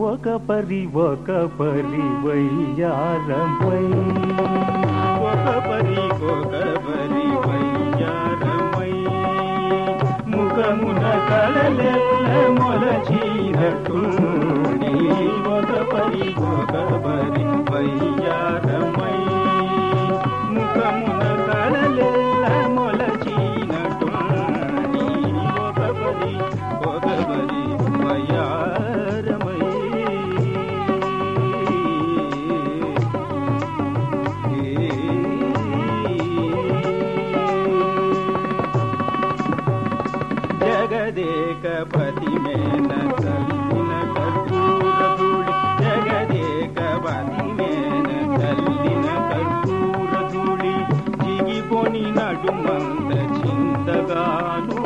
ఒక పరి ఒక పరి వయ్యారమై. ఒక పరి ఒక పరి వయ్యారమై. ముఖమున కళలెల్ల మొలచినట్టుండి ఒక పరి ఒక పరి జగదేక పతి మేన తల్లిన కర్పూరధూళి. జగదేక పతి మేన తల్లిన కర్పూరధూళి. జిగిపోని నడుమంత చింతగాను.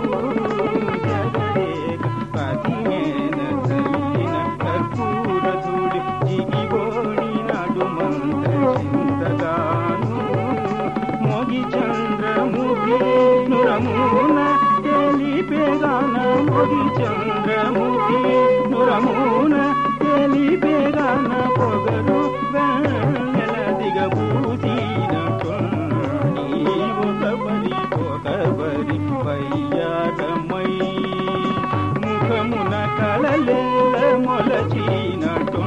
జగదేక పతి మేన తల్లిన కర్పూరధూళి. జిగిపోని నడుమంత చింతగాను. మోగి చంద్రముఖి నురమున తెలిపేగాన మోగి చంద్రముఖి నురమున తెలిపేగాన పొగరు వెన్నెల దిగబూసిన ఒక పరి ఒక ముఖమున కళలెల్ల మొలచినట్టు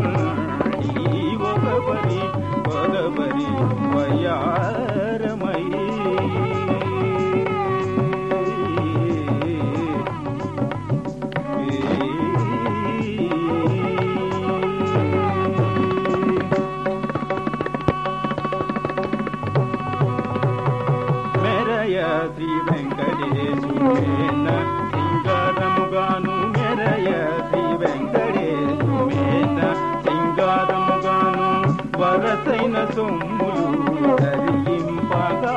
ఒక పరి ఒక పరి వయ్యార జయ శ్రీ వెంకటేశుమేన సింగారముగాను మెరయ శ్రీ వెంకటేశుమేన సింగారముగాను వరసైన సొమ్ములు ధరింపగా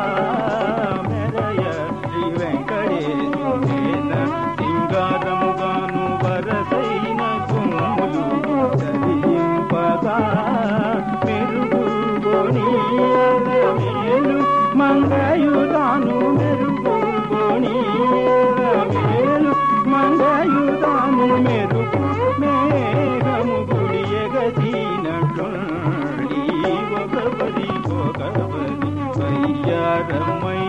మెరయ శ్రీ వెంకటేశుమేన సింగారముగాను వరసైన సొమ్ములు ధరింపగా మెరుగుని మేలు ಮಂಗಯುದಾನು ಮೆರುಗೋಣಿ ಮೇಲು ಮಂಗಯುದಾನು ಮೆರುಗು ಮೇಘಮು ಗುಡಿಯಗದೀನಟೊಳ್ಳಿ ಒಗಬದಿ ಒಗಬದಿ ಅಯ್ಯಾರಮ್ಮಯ್ಯ